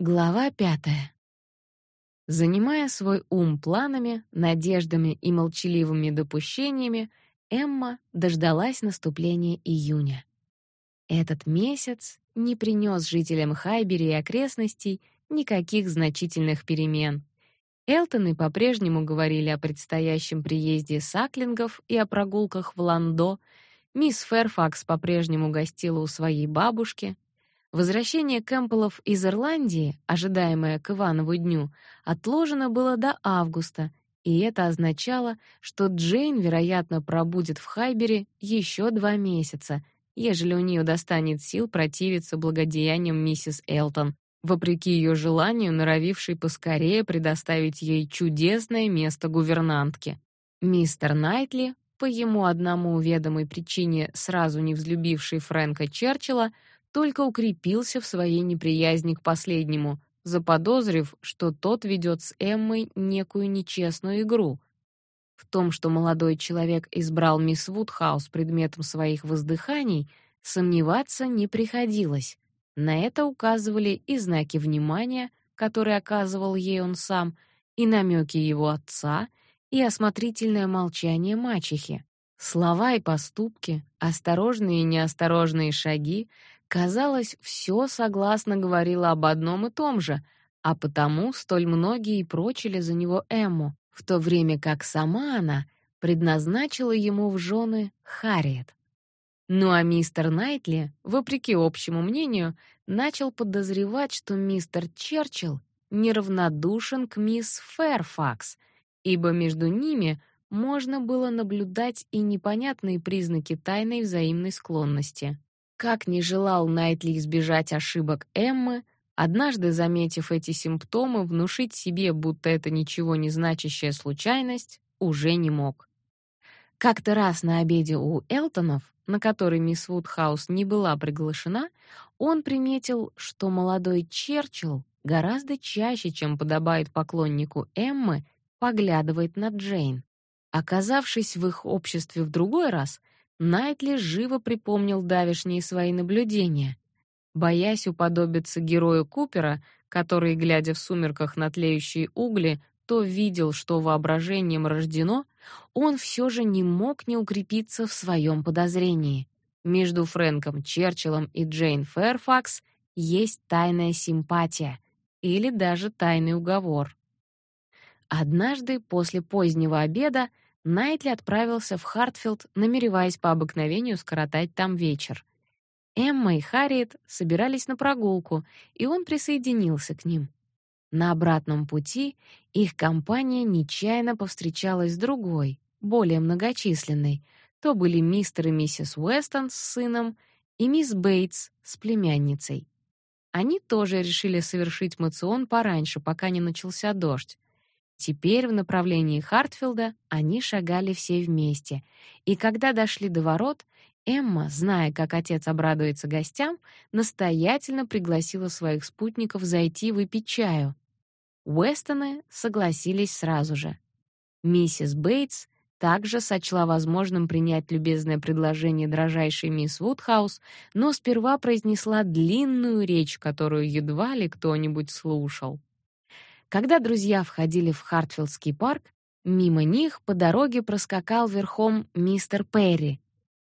Глава пятая. Занимая свой ум планами, надеждами и молчаливыми допущениями, Эмма дождалась наступления июня. Этот месяц не принес жителям Хайбери и окрестностей никаких значительных перемен. Элтоны по-прежнему говорили о предстоящем приезде саклингов и о прогулках в Ландо. Мисс Ферфакс по-прежнему гостила у своей бабушки, Возвращение Кэмпбеллов из Ирландии, ожидаемое к Иванову дню, отложено было до августа, и это означало, что Джейн, вероятно, пробудет в Хайбере еще два месяца, ежели у нее достанет сил противиться благодеяниям миссис Элтон, вопреки ее желанию, норовившей поскорее предоставить ей чудесное место гувернантки. Мистер Найтли, по ему одному ведомой причине, сразу не взлюбивший Фрэнка Черчилля, только укрепился в своей неприязни к последнему, заподозрив, что тот ведет с Эммой некую нечестную игру. В том, что молодой человек избрал мисс Вудхаус предметом своих воздыханий, сомневаться не приходилось. На это указывали и знаки внимания, которые оказывал ей он сам, и намеки его отца, и осмотрительное молчание мачехи. Слова и поступки, осторожные и неосторожные шаги, Казалось, все согласно говорило об одном и том же, а потому столь многие и прочили за него Эмму, в то время как сама она предназначила ему в жены Харриет. Ну а мистер Найтли, вопреки общему мнению, начал подозревать, что мистер Черчилл неравнодушен к мисс Фэрфакс, ибо между ними можно было наблюдать и непонятные признаки тайной взаимной склонности. Как не желал Найтли избежать ошибок Эммы, однажды заметив эти симптомы, внушить себе, будто это ничего не значащая случайность, уже не мог. Как-то раз на обеде у Элтонов, на который мисс Вудхаус не была приглашена, он приметил, что молодой Черчилл гораздо чаще, чем подобает поклоннику Эммы, поглядывает на Джейн. Оказавшись в их обществе в другой раз, Найтли живо припомнил давешние свои наблюдения. Боясь уподобиться герою Купера, который, глядя в сумерках на тлеющие угли, то видел, что воображением рождено, он все же не мог не укрепиться в своем подозрении. Между Фрэнком Черчиллом и Джейн Фэрфакс есть тайная симпатия или даже тайный уговор. Однажды после позднего обеда Найтли отправился в Хартфилд, намереваясь по обыкновению скоротать там вечер. Эмма и Харриет собирались на прогулку, и он присоединился к ним. На обратном пути их компания нечаянно повстречалась с другой, более многочисленной. То были мистер и миссис Уэстон с сыном и мисс Бейтс с племянницей. Они тоже решили совершить мацион пораньше, пока не начался дождь. Теперь в направлении Хартфилда они шагали все вместе, и когда дошли до ворот, Эмма, зная, как отец обрадуется гостям, настоятельно пригласила своих спутников зайти выпить чаю. Уэстоны согласились сразу же. Миссис Бейтс также сочла возможным принять любезное предложение дрожайшей мисс Вудхаус, но сперва произнесла длинную речь, которую едва ли кто-нибудь слушал. Когда друзья входили в Хартфилдский парк, мимо них по дороге проскакал верхом мистер Перри.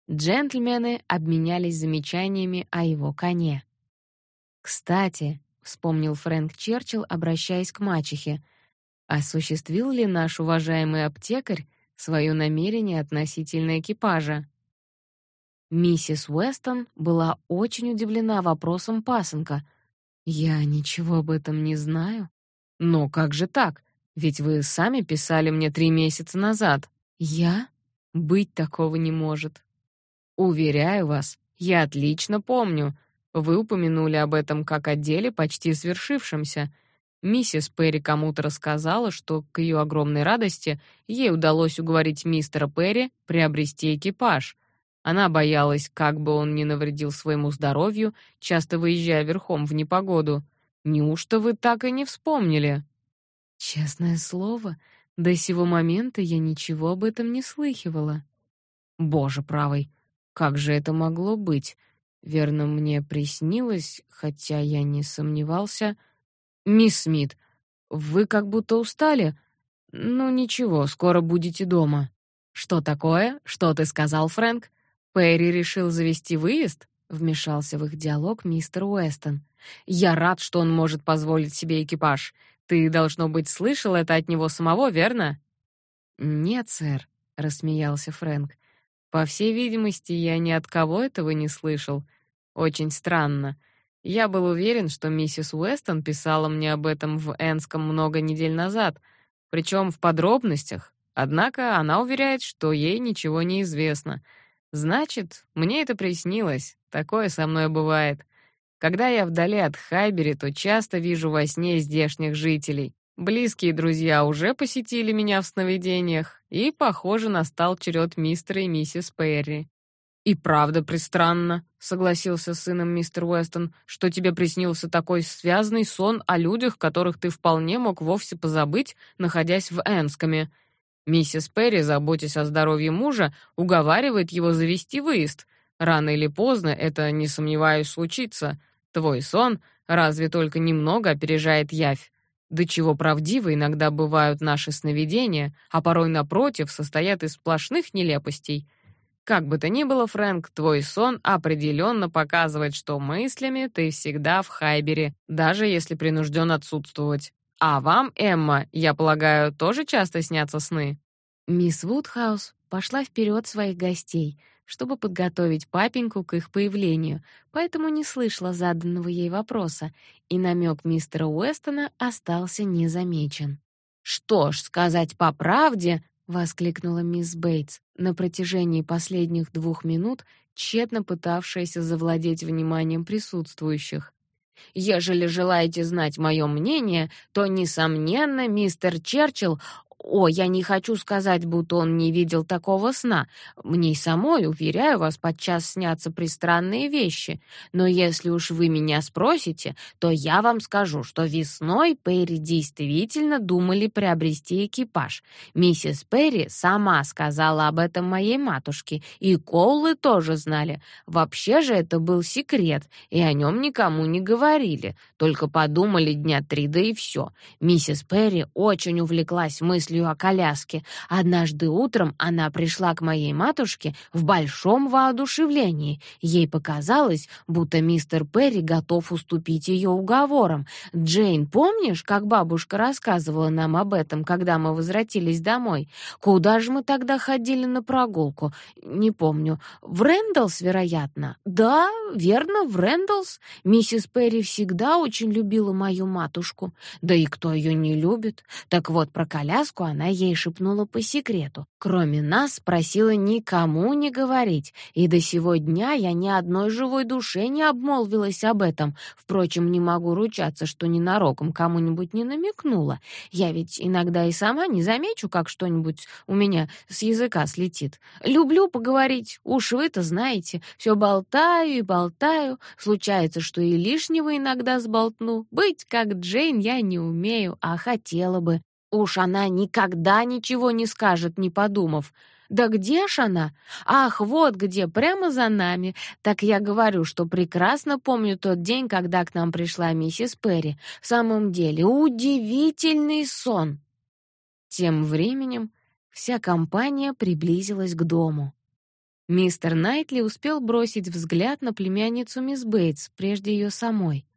Джентльмены обменялись замечаниями о его коне. «Кстати», — вспомнил Фрэнк Черчилл, обращаясь к мачехе, «осуществил ли наш уважаемый аптекарь свое намерение относительно экипажа?» Миссис Уэстон была очень удивлена вопросом пасынка. «Я ничего об этом не знаю». Но как же так? Ведь вы сами писали мне три месяца назад. Я? Быть такого не может. Уверяю вас, я отлично помню. Вы упомянули об этом как о деле почти свершившемся. Миссис Перри кому-то рассказала, что к ее огромной радости ей удалось уговорить мистера Перри приобрести экипаж. Она боялась, как бы он не навредил своему здоровью, часто выезжая верхом в непогоду. Неужто вы так и не вспомнили? Честное слово, до сего момента я ничего об этом не слыхивала. Боже правый, как же это могло быть? Верно, мне приснилось, хотя я не сомневался. Мисс Смит, вы как будто устали. Ну ничего, скоро будете дома. Что такое? Что ты сказал, Фрэнк? Перри решил завести выезд? Вмешался в их диалог мистер Уэстон. Я рад, что он может позволить себе экипаж. Ты должно быть слышал это от него самого, верно? Нет, сэр, рассмеялся Фрэнк. По всей видимости, я ни от кого этого не слышал. Очень странно. Я был уверен, что миссис Уэстон писала мне об этом в Энском много недель назад, причем в подробностях. Однако она уверяет, что ей ничего не известно. Значит, мне это приснилось. Такое со мной бывает. Когда я вдали от Хайбери, то часто вижу во сне здешних жителей. Близкие друзья уже посетили меня в сновидениях, и, похоже, настал черед мистера и миссис Перри. «И правда пристранно», — согласился с сыном мистер Уэстон, «что тебе приснился такой связанный сон о людях, которых ты вполне мог вовсе позабыть, находясь в Энскоме. Миссис Перри, заботясь о здоровье мужа, уговаривает его завести выезд. Рано или поздно это, не сомневаюсь, случится. Твой сон разве только немного опережает явь. До чего правдивы иногда бывают наши сновидения, а порой напротив состоят из сплошных нелепостей». Как бы то ни было, Фрэнк, твой сон определенно показывает, что мыслями ты всегда в Хайбере, даже если принужден отсутствовать. А вам, Эмма, я полагаю, тоже часто снятся сны? Мисс Вудхаус пошла вперед своих гостей, чтобы подготовить папеньку к их появлению, поэтому не слышала заданного ей вопроса, и намек мистера Уэстона остался незамечен. Что ж, сказать по правде, воскликнула мисс Бейтс, на протяжении последних двух минут тщетно пытавшаяся завладеть вниманием присутствующих. Ежели желаете знать мое мнение, то несомненно, мистер Черчилль о, я не хочу сказать, будто он не видел такого сна. Мне и самой, уверяю вас, подчас снятся пристранные вещи. Но если уж вы меня спросите, то я вам скажу, что весной Перри действительно думали приобрести экипаж. Миссис Перри сама сказала об этом моей матушке, и Коулы тоже знали. Вообще же это был секрет, и о нем никому не говорили. Только подумали дня три, да и все. Миссис Перри очень увлеклась мыслью мыслью о коляске. Однажды утром она пришла к моей матушке в большом воодушевлении. Ей показалось, будто мистер Перри готов уступить ее уговорам. Джейн, помнишь, как бабушка рассказывала нам об этом, когда мы возвратились домой? Куда же мы тогда ходили на прогулку? Не помню. В Рэндаллс, вероятно. Да, верно, в Рэндаллс. Миссис Перри всегда очень любила мою матушку. Да и кто ее не любит? Так вот, про коляску она ей шепнула по секрету. Кроме нас, просила никому не говорить, и до сего дня я ни одной живой душе не обмолвилась об этом. Впрочем, не могу ручаться, что ненароком кому-нибудь не намекнула. Я ведь иногда и сама не замечу, как что-нибудь у меня с языка слетит. Люблю поговорить, уж вы-то знаете, все болтаю и болтаю. Случается, что и лишнего иногда сболтну. Быть как Джейн я не умею, а хотела бы. Уж она никогда ничего не скажет, не подумав. Да где ж она? Ах, вот где, прямо за нами. Так я говорю, что прекрасно помню тот день, когда к нам пришла миссис Перри. В самом деле, удивительный сон. Тем временем вся компания приблизилась к дому. Мистер Найтли успел бросить взгляд на племянницу мисс Бейтс, прежде ее самой.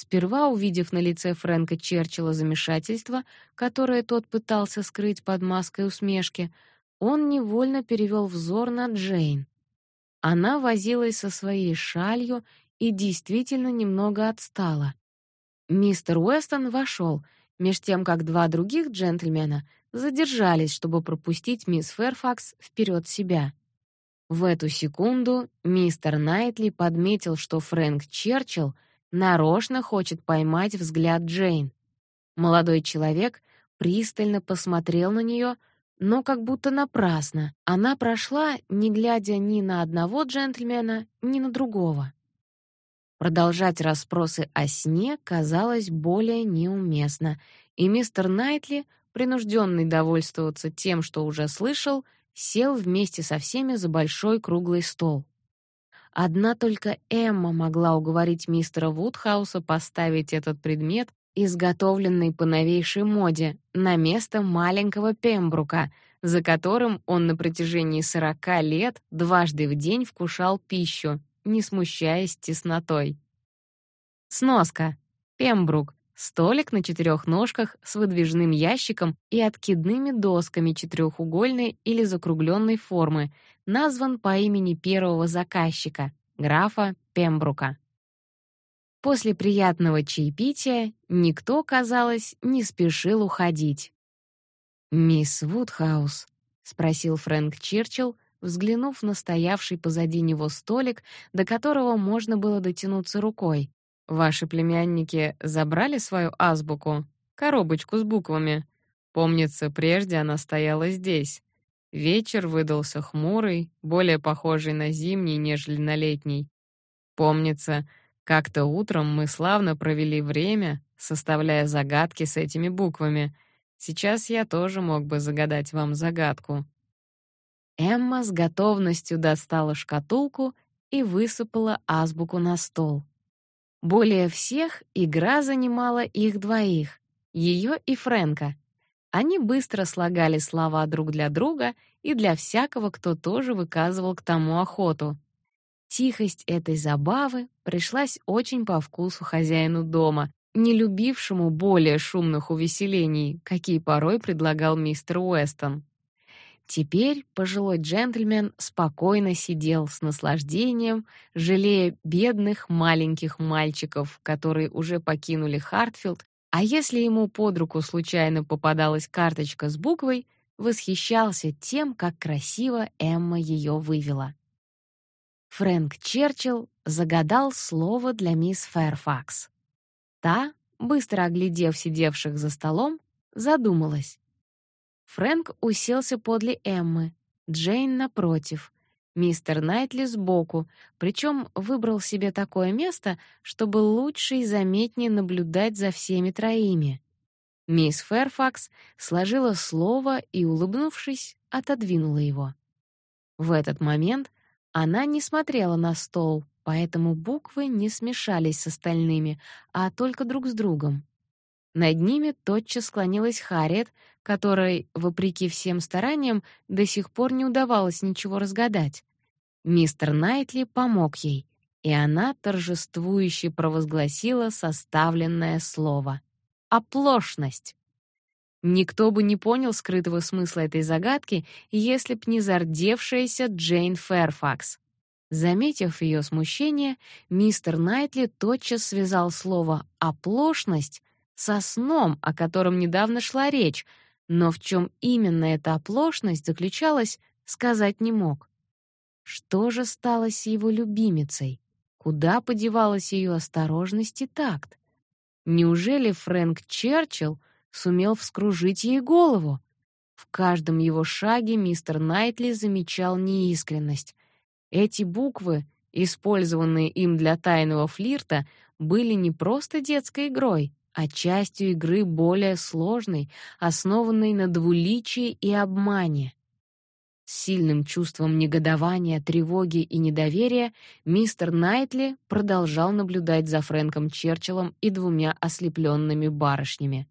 Сперва, увидев на лице Фрэнка Черчилля замешательство, которое тот пытался скрыть под маской усмешки, он невольно перевел взор на Джейн. Она возилась со своей шалью и действительно немного отстала. Мистер Уэстон вошел, меж тем как два других джентльмена задержались, чтобы пропустить мисс Фэрфакс вперед себя. В эту секунду мистер Найтли подметил, что Фрэнк Черчилль нарочно хочет поймать взгляд Джейн. Молодой человек пристально посмотрел на нее, но как будто напрасно. Она прошла, не глядя ни на одного джентльмена, ни на другого. Продолжать расспросы о сне казалось более неуместно, и мистер Найтли, принужденный довольствоваться тем, что уже слышал, сел вместе со всеми за большой круглый стол. Одна только Эмма могла уговорить мистера Вудхауса поставить этот предмет изготовленный по новейшей моде, на место маленького Пембрука, за которым он на протяжении сорока лет дважды в день вкушал пищу, не смущаясь теснотой. Сноска. Пембрук столик на четырех ножках с выдвижным ящиком и откидными досками четырехугольной или закругленной формы, назван по имени первого заказчика, графа Пембрука. После приятного чаепития никто, казалось, не спешил уходить. «Мисс Вудхаус», — спросил Фрэнк Черчилл, взглянув на стоявший позади него столик, до которого можно было дотянуться рукой. «Ваши племянники забрали свою азбуку, коробочку с буквами? Помнится, прежде она стояла здесь. Вечер выдался хмурый, более похожий на зимний, нежели на летний. Помнится, как-то утром мы славно провели время, составляя загадки с этими буквами. Сейчас я тоже мог бы загадать вам загадку. Эмма с готовностью достала шкатулку и высыпала азбуку на стол. Более всех игра занимала их двоих, ее и Фрэнка. Они быстро слагали слова друг для друга и для всякого, кто тоже выказывал к тому охоту. Тихость этой забавы пришлась очень по вкусу хозяину дома, не любившему более шумных увеселений, какие порой предлагал мистер Уэстон. Теперь пожилой джентльмен спокойно сидел с наслаждением, жалея бедных маленьких мальчиков, которые уже покинули Хартфилд, а если ему под руку случайно попадалась карточка с буквой, восхищался тем, как красиво Эмма ее вывела. Фрэнк Черчилл загадал слово для мисс Фэрфакс. Та, быстро оглядев сидевших за столом, задумалась. Фрэнк уселся подле Эммы, Джейн напротив, мистер Найтли сбоку, причем выбрал себе такое место, чтобы лучше и заметнее наблюдать за всеми троими. Мисс Фэрфакс сложила слово и, улыбнувшись, отодвинула его. В этот момент она не смотрела на стол, поэтому буквы не смешались с остальными, а только друг с другом. Над ними тотчас склонилась Харриет, которой, вопреки всем стараниям, до сих пор не удавалось ничего разгадать. Мистер Найтли помог ей, и она торжествующе провозгласила составленное слово. «Оплошность». Никто бы не понял скрытого смысла этой загадки, если б не зардевшаяся Джейн Фэрфакс. Заметив ее смущение, мистер Найтли тотчас связал слово «оплошность» со сном, о котором недавно шла речь, но в чем именно эта оплошность заключалась, сказать не мог. Что же стало с его любимицей? Куда подевалась ее осторожность и такт? Неужели Фрэнк Черчилл сумел вскружить ей голову. В каждом его шаге мистер Найтли замечал неискренность. Эти буквы, использованные им для тайного флирта, были не просто детской игрой, а частью игры более сложной, основанной на двуличии и обмане. С сильным чувством негодования, тревоги и недоверия мистер Найтли продолжал наблюдать за Фрэнком Черчиллом и двумя ослепленными барышнями.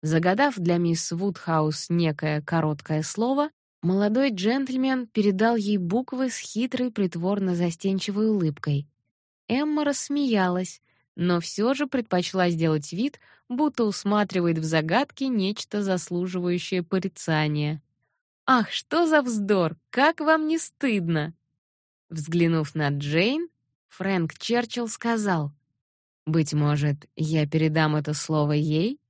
Загадав для мисс Вудхаус некое короткое слово, молодой джентльмен передал ей буквы с хитрой притворно-застенчивой улыбкой. Эмма рассмеялась, но все же предпочла сделать вид, будто усматривает в загадке нечто заслуживающее порицания. «Ах, что за вздор! Как вам не стыдно!» Взглянув на Джейн, Фрэнк Черчилл сказал, «Быть может, я передам это слово ей?»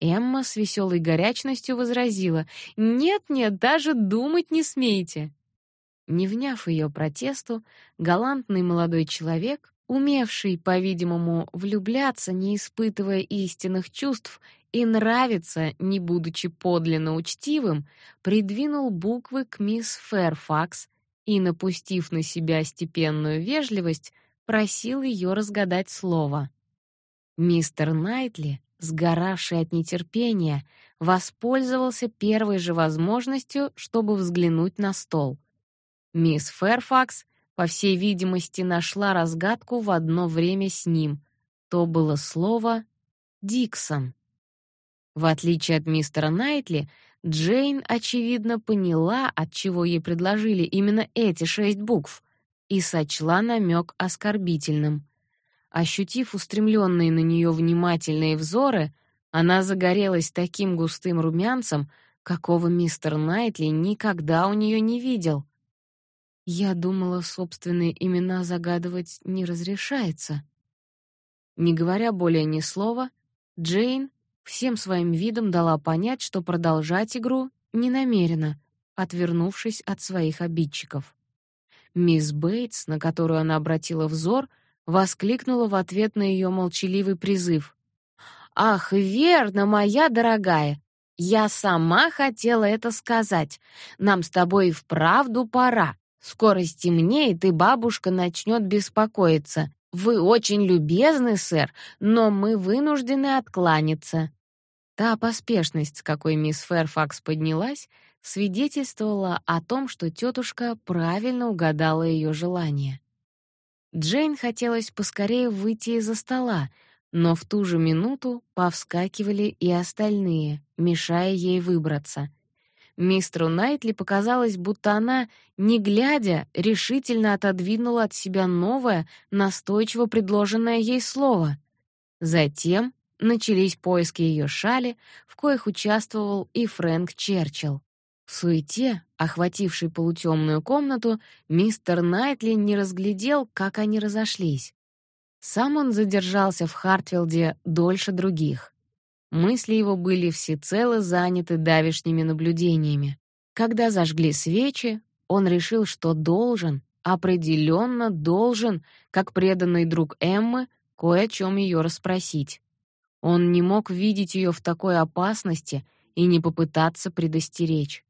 Эмма с веселой горячностью возразила: "Нет-нет, даже думать не смейте". Не вняв ее протесту, галантный молодой человек, умевший, по-видимому, влюбляться, не испытывая истинных чувств, и нравиться, не будучи подлинно учтивым, придвинул буквы к мисс Фэрфакс и, напустив на себя степенную вежливость, просил ее разгадать слово. Мистер Найтли сгоравший от нетерпения, воспользовался первой же возможностью, чтобы взглянуть на стол. Мисс Фэрфакс, по всей видимости, нашла разгадку в одно время с ним. То было слово Диксон. В отличие от мистера Найтли, Джейн очевидно поняла, от чего ей предложили именно эти шесть букв, и сочла намек оскорбительным. Ощутив устремленные на нее внимательные взоры, она загорелась таким густым румянцем, какого мистер Найтли никогда у нее не видел. Я думала, собственные имена загадывать не разрешается. Не говоря более ни слова, Джейн всем своим видом дала понять, что продолжать игру не намерена, отвернувшись от своих обидчиков. Мисс Бейтс, на которую она обратила взор, воскликнула в ответ на ее молчаливый призыв. «Ах, верно, моя дорогая! Я сама хотела это сказать. Нам с тобой вправду пора. Скоро стемнеет, и бабушка начнет беспокоиться. Вы очень любезны, сэр, но мы вынуждены откланяться. Та поспешность, с какой мисс Фэрфакс поднялась, свидетельствовала о том, что тетушка правильно угадала ее желание. Джейн хотелось поскорее выйти из-за стола, но в ту же минуту повскакивали и остальные, мешая ей выбраться. Мистеру Найтли показалось, будто она, не глядя, решительно отодвинула от себя новое, настойчиво предложенное ей слово. Затем начались поиски ее шали, в коих участвовал и Фрэнк Черчилл. В суете, охватившей полутемную комнату, мистер Найтли не разглядел, как они разошлись. Сам он задержался в Хартфилде дольше других. Мысли его были всецело заняты давешними наблюдениями. Когда зажгли свечи, он решил, что должен, определенно должен, как преданный друг Эммы, кое о чем ее расспросить. Он не мог видеть ее в такой опасности и не попытаться предостеречь.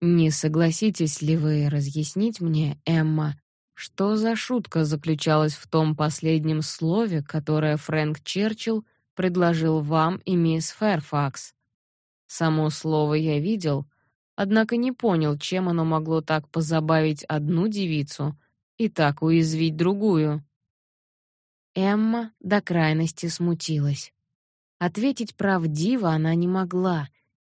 Не согласитесь ли вы разъяснить мне, Эмма, что за шутка заключалась в том последнем слове, которое Фрэнк Черчилл предложил вам и мисс Фэрфакс? Само слово я видел, однако не понял, чем оно могло так позабавить одну девицу и так уязвить другую. Эмма до крайности смутилась. Ответить правдиво она не могла.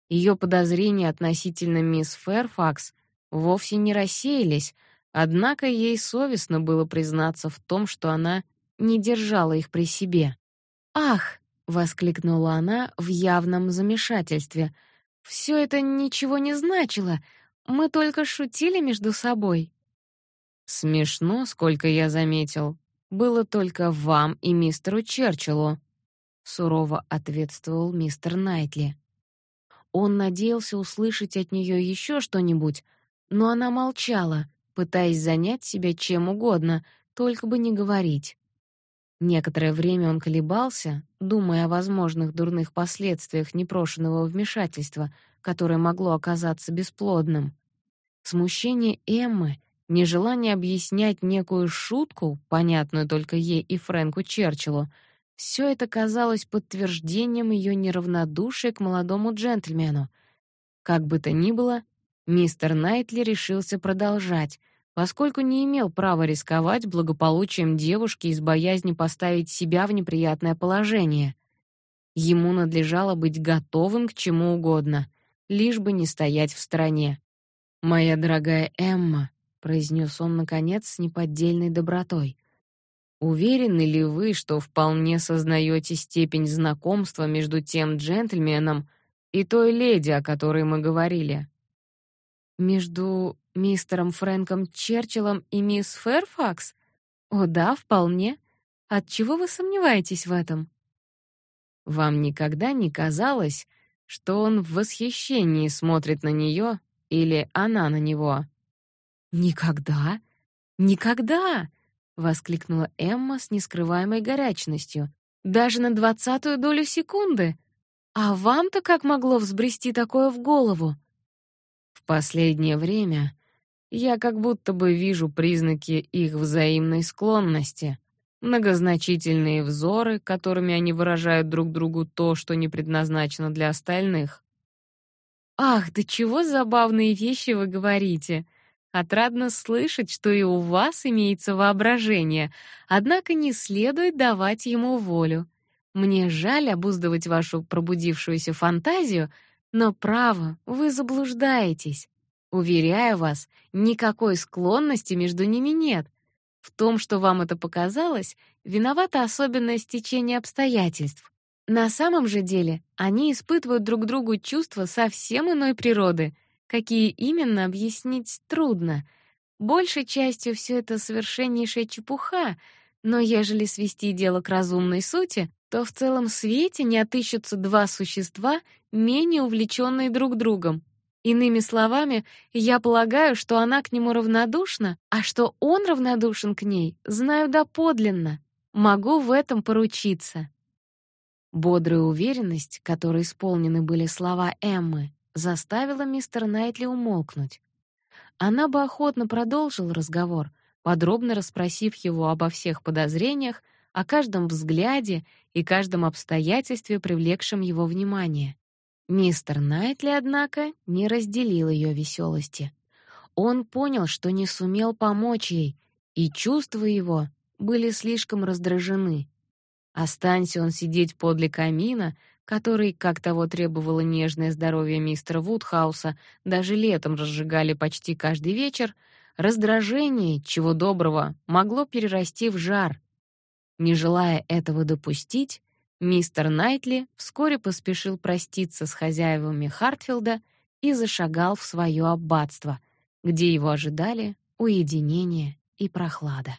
Ее подозрения относительно мисс Фэрфакс вовсе не рассеялись, однако ей совестно было признаться в том, что она не держала их при себе. «Ах!» — воскликнула она в явном замешательстве. «Все это ничего не значило. Мы только шутили между собой». «Смешно, сколько я заметил. Было только вам и мистеру Черчиллу», сурово ответствовал мистер Найтли. Он надеялся услышать от нее еще что-нибудь, но она молчала, пытаясь занять себя чем угодно, только бы не говорить. Некоторое время он колебался, думая о возможных дурных последствиях непрошенного вмешательства, которое могло оказаться бесплодным. Смущение Эммы, нежелание объяснять некую шутку, понятную только ей и Фрэнку Черчиллу, все это казалось подтверждением ее неравнодушия к молодому джентльмену. Как бы то ни было, мистер Найтли решился продолжать, поскольку не имел права рисковать благополучием девушки из боязни поставить себя в неприятное положение. Ему надлежало быть готовым к чему угодно, лишь бы не стоять в стороне. «Моя дорогая Эмма», — произнес он, наконец, с неподдельной добротой, — Уверены ли вы, что вполне сознаете степень знакомства между тем джентльменом и той леди, о которой мы говорили? Между мистером Фрэнком Черчиллом и мисс Фэрфакс? О, да, вполне. От чего вы сомневаетесь в этом? Вам никогда не казалось, что он в восхищении смотрит на нее или она на него? Никогда? Никогда! воскликнула Эмма с нескрываемой горячностью. Даже на двадцатую долю секунды. А вам-то как могло взбрести такое в голову? В последнее время я как будто бы вижу признаки их взаимной склонности. Многозначительные взоры, которыми они выражают друг другу то, что не предназначено для остальных. Ах, да чего забавные вещи вы говорите! Отрадно слышать, что и у вас имеется воображение, однако не следует давать ему волю. Мне жаль обуздывать вашу пробудившуюся фантазию, но право, вы заблуждаетесь. Уверяю вас, никакой склонности между ними нет. В том, что вам это показалось, виновато особенное стечение обстоятельств. На самом же деле, они испытывают друг другу чувства совсем иной природы, какие именно объяснить трудно. Большей частью все это совершеннейшая чепуха, но ежели свести дело к разумной сути, то в целом свете не отыщутся два существа, менее увлеченные друг другом. Иными словами, я полагаю, что она к нему равнодушна, а что он равнодушен к ней, знаю доподлинно. Могу в этом поручиться. Бодрая уверенность, которой исполнены были слова Эммы, заставила мистер Найтли умолкнуть. Она бы охотно продолжила разговор, подробно расспросив его обо всех подозрениях, о каждом взгляде и каждом обстоятельстве, привлекшем его внимание. Мистер Найтли, однако, не разделил ее веселости. Он понял, что не сумел помочь ей, и чувства его были слишком раздражены. Останься он сидеть подле камина, который, как того требовало нежное здоровье мистера Вудхауса, даже летом разжигали почти каждый вечер, раздражение, чего доброго, могло перерасти в жар. Не желая этого допустить, мистер Найтли вскоре поспешил проститься с хозяевами Хартфилда и зашагал в свое аббатство, где его ожидали уединение и прохлада.